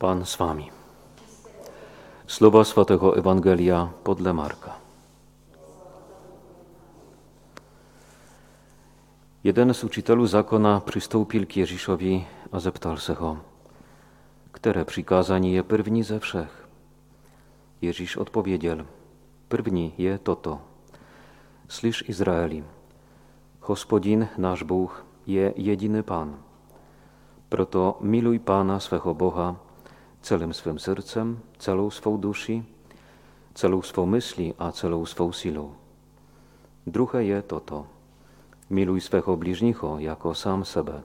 Pan z wami. Słowa Świętego Ewangelia podle Marka. Jeden z uczytelů zakona przystąpił k Ježíšovi a zeptal se które przykazanie je první ze všech? Ježíš odpowiedział, první je toto. Slyš Izraeli, Hospodin náš Bůh je jediný Pan. Proto miluj Pána swego Boha celym swym sercem, celą swą duši, celą swą myśli a celą swą silą. Druhé je toto. Miluj swego bliźniego jako sam sebe.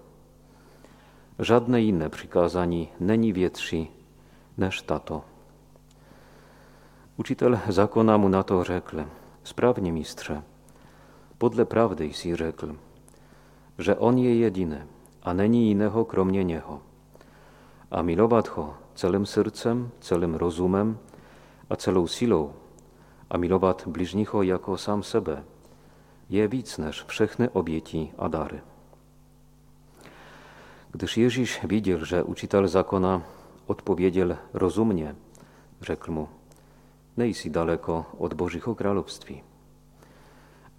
Żadne inne przykazanie není větší než tato. Uczytel zakona mu na to rzekł, sprawnie mistrze, podle prawdy si rzekł, że On je jedyny, a není innego kromnie Niego. A milować Ho celym sercem, celym rozumem, a celą silą, a milować bliźniego jako sam sebe, je víc než všechny oběti a dary. Gdyż Ježíš widział, że uczytel zakona odpowiedział rozumnie, rzekł mu, nejsi daleko od Božího království.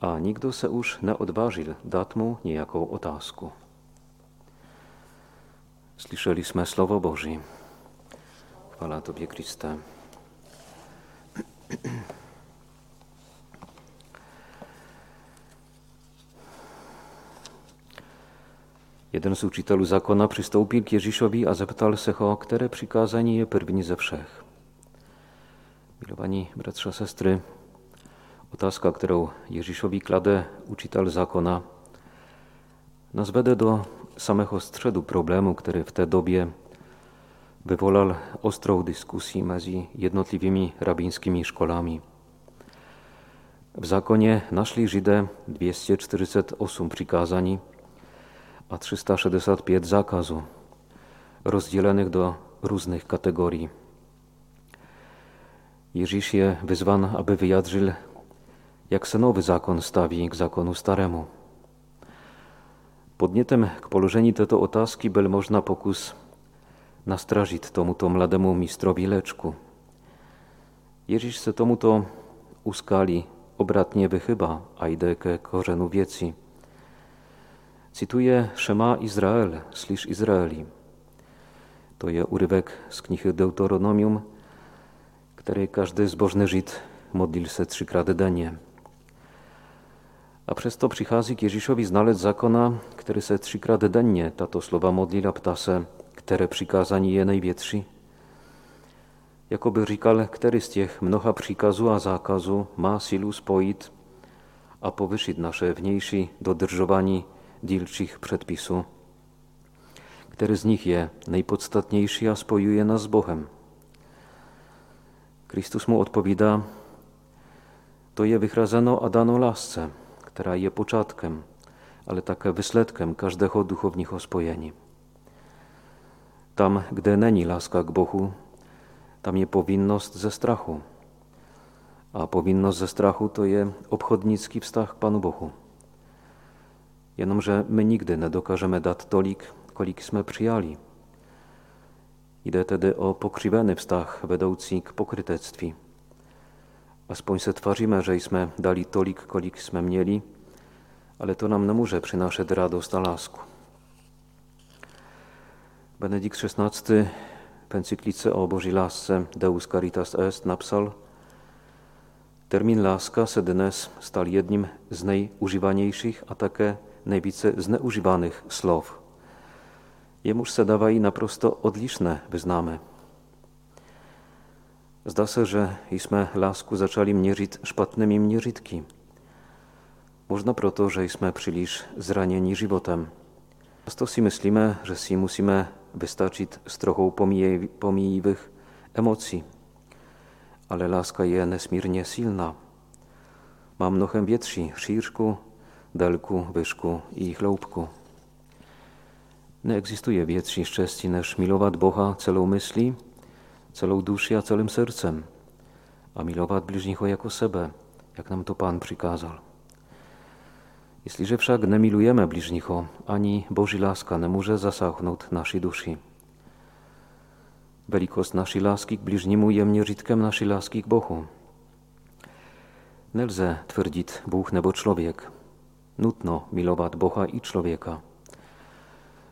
A nikdo se už neodvážil dát mu nějakou otázku. Slyšeli jsme slovo Boží. Chwala Tobie, Kriste. Jeden z uczytelů zakona przystąpił k Ježíšovi a zeptal se ho, które przykazanie je první ze všech. Milowani bratrze, sestry, otázka, którą Ježíšovi klade uczytel zakona, nas vede do samego středu problemu, który w tej dobie wyvolal ostrą dyskusję między jednotliwymi rabínskymi szkolami. W zakonie naszli Żydé 248 przykazań a 365 zakazu, rozdzielonych do różnych kategorii. Ježíš je wyzwan, aby wyjadrzył, jak se nowy zakon stawi k zakonu staremu. Podnietem k polożeniu této otázky byl można pokus nastražiť tomuto mladému mistrowi leczku. Ježíš se tomuto uskali obratnie wychyba, a jde ke korzenu wieci. Cytuję Szema Izrael, slyš Izraeli. To je urywek z knihy Deuteronomium, której każdy zbożny Żyd modlił se trzykrát dennie. A przez to přichází k Ježíšovi znalec zakona, który se trzykrát dennie tato słowa modlil a które przykazanie je najvětší. Jakoby říkal, który z těch mnoha příkazů a zákazu má silu spojit a powyšiť nasze wniejsi dodržování dilczych przedpisu, który z nich je najpodstatniejszy, a spojuje nas z Bogiem. Chrystus mu odpowiada, to je wychrazano a dano lasce, która je początkiem, ale také wysledkiem każdego duchowniego spojenia. Tam, gdy není laska k Bohu, tam je powinność ze strachu. A powinność ze strachu to je obchodnicki wstach k Panu Bohu. Jenomže my nigdy nie dokážeme dać tolik, kolik jsme přijali. Jde tedy o pokřivený vztah vedoucí k pokrytectví. Aspoň se twarzimy, że jsme dali tolik, kolik jsme mieli, ale to nam nie może przynaszeć radość a lasku. Benedikt XVI w encyklice o Bożej lasce Deus Caritas Est napisał Termin laska se dnes stal jedním z najużywaniejszych, a také najvíce zneužívaných slov. Jemuž se dávají naprosto odlišné wyznamy. Zda se, że jsme lásku zaczęli mierzyć szpatnymi mierzitki. Można proto, że jsme příliš zranieni životem. Często si myslíme, że si musíme s trochou pomijivých emocji. Ale láska je nesmírně silná. Má mnohem větší šířku, delku, wyszku i chloupku. Nie egzystuje więcej szczęści niż milować Boha celą myśli, celą duszy, a celym sercem, a milować bliźniego jako sebe, jak nam to Pan przykazał. Jeśli wszak nie milujemy bliźniego, ani laska nie może zasachnąć naszej duszy. Velikost naší lásky k bližnímu je měřítkem naší lásky k Bohu. Nelze tvrdit Bůh nebo člověk. Nutno milovat Boha i člověka.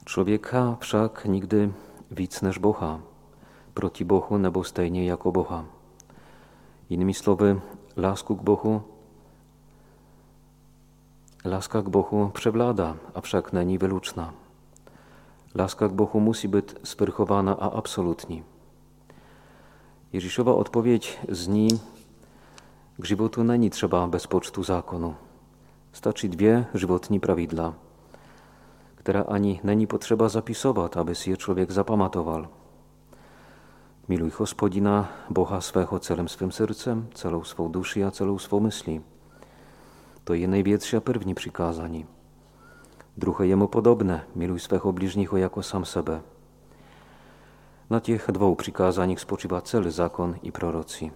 Člověka však nikdy víc než Boha, proti Bohu nebo stejně jako Boha. Jinými slovy, lásku k Bohu Láska k Bohu przewlada, a wszak není wyluczna. Láska k Bohu musi być sfyrchowana a absolutnie. Ježíšova odpowiedź zní, k životu není trzeba bez pocztu zakonu. Stačí dwie żywotni prawidła, które ani není potrzeba zapisować, aby si je człowiek zapamatował. Miluj Hospodina, Boha swego celem swym sercem, celą swą duszy a celą swą myśli. To je największa první přikázání. Druhé je mu podobné, miluj svého bližního jako sam sebe. Na těch dvou přikázáních spočívá celý zákon i proroci.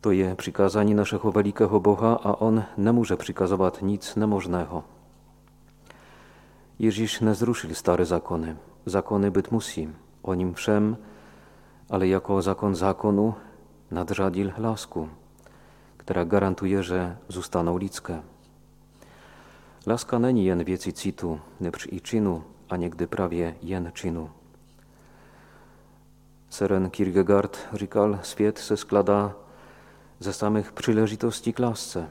To je přikázání naszego velikého Boha a On nemůže přikazovat nic nemožného. Ježíš nezrušil stare zákony. Zákony byt musí, o nim všem, ale jako zakon zákonu nadřadil lásku która garantuje, że zostaną ludzkie. Laska není jen věcí citu, lecz i činu, a někdy prawie jen činu. Seren Kierkegaard říkal, svět se sklada ze samych příležitostí k lásce.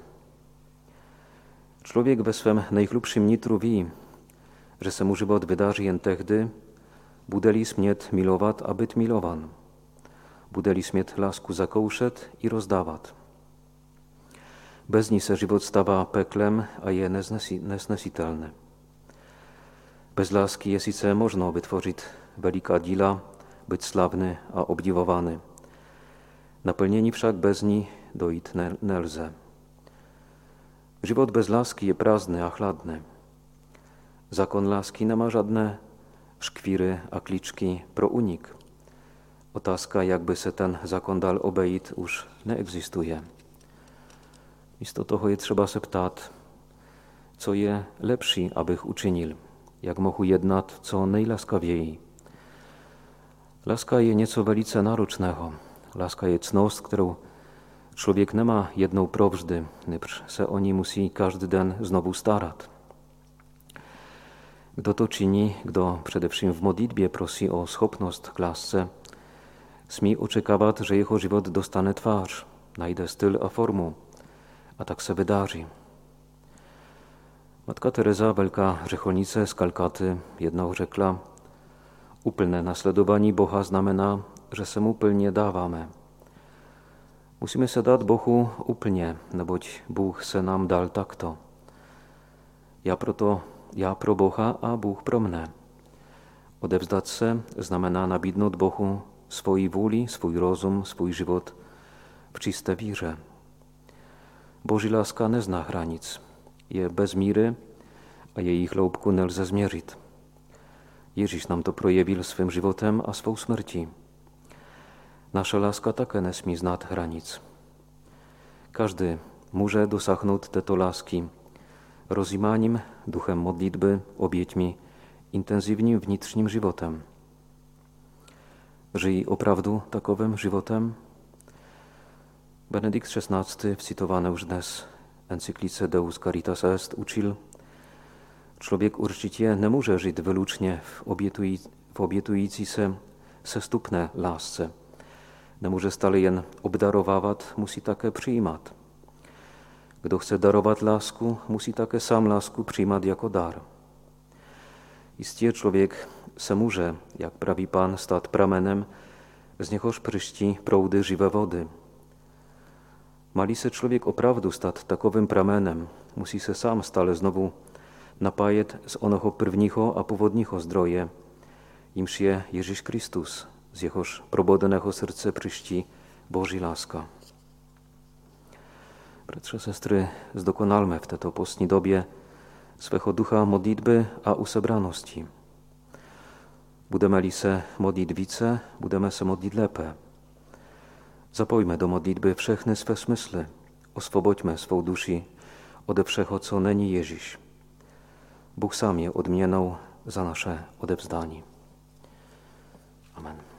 Człowiek we swym najchlubszym nitru wi, że se mu żywot wydarzy jen tehdy, budeli smiet milowat, a byt milowan. Budeli smiet lasku zakołszet i rozdawać. Bez ní se život stává peklem a je nesnesitelné. Bez lásky je sice možno vytvořit veliká díla, být slavný a obdivovaný. Naplnění však bez ní dojít ne, nelze. Život bez lásky je prázdny a chladny. Zakon lásky nemá žádné szkwiry a kliczki pro unik. Otázka, jak by se ten zakon dal obejít, už neexistuje. Místo toho je třeba se ptát, co je lepší, abych učinil, jak mohu jednat co nejlaskavěji. Laska je něco velice náročného. Láska je cnost, kterou člověk nemá jednou provždy, nýbrž se o ní musí každý den znovu starat. Kdo to činí, kdo především v modlitbě prosí o schopnost k lásce, smí očekávat, że jeho život dostane twarz, najde styl a formu, a tak se wydarzy. Matka Teresa, wielka grzechownica z Kalkaty, jedno rzekła, upylne naśladowanie Boha znamena, że se mu pilnie dawamy. Musimy se dać Bohu upilnie, no boć Bóg se nam dal takto. Ja proto, ja pro Boha, a Bóg pro mnie. Odewzdać se znamena nabidnąć Bohu swojej woli, swój rozum, swój żywot w czyste wirze. Boží láska nezná hranic. Je bez míry a její hloubku nelze změřit. Ježíš nám to projevil svým životem a svou smrtí. Naša láska také nesmí znát hranic. Każdy może dosáhnout této lásky rozjímáním duchem modlitby, oběťmi, intenzywnym vnitřním životem. Żyj opravdu takowym životem? Benedikt XVI w cytowanej już dnes encyklice Deus Caritas Est uczył, człowiek určitě nemůže žít wylucznie w, obietuj, w obietující se sestupné lásce. Nemůže stale jen obdarovávat, musí také přijímat. Kdo chce darovat lásku, musí také sám lásku přijímat jako dar. Istě člověk se může, jak praví Pan, stát pramenem, z něhož pryści proudy żywe wody. Mali se człowiek oprawdu stać takowym pramenem, musi se sam stale znowu napajeć z onoho prvního a powodního zdroje, imż je Ježíš Kristus, z jehož probodného srdce przyści Boży laska. Bratrze, sestry, zdokonalmy w této postní dobie swego ducha modlitby a usebranosti. Budeme-li se modlit více, budeme se modlit lépe. Zapojme do modlitby wszechne swe smysły, oswobodźmy swą duszy ode wszecho, co není Ježíš. Bóg sam je odmienął za nasze odewzdanie. Amen.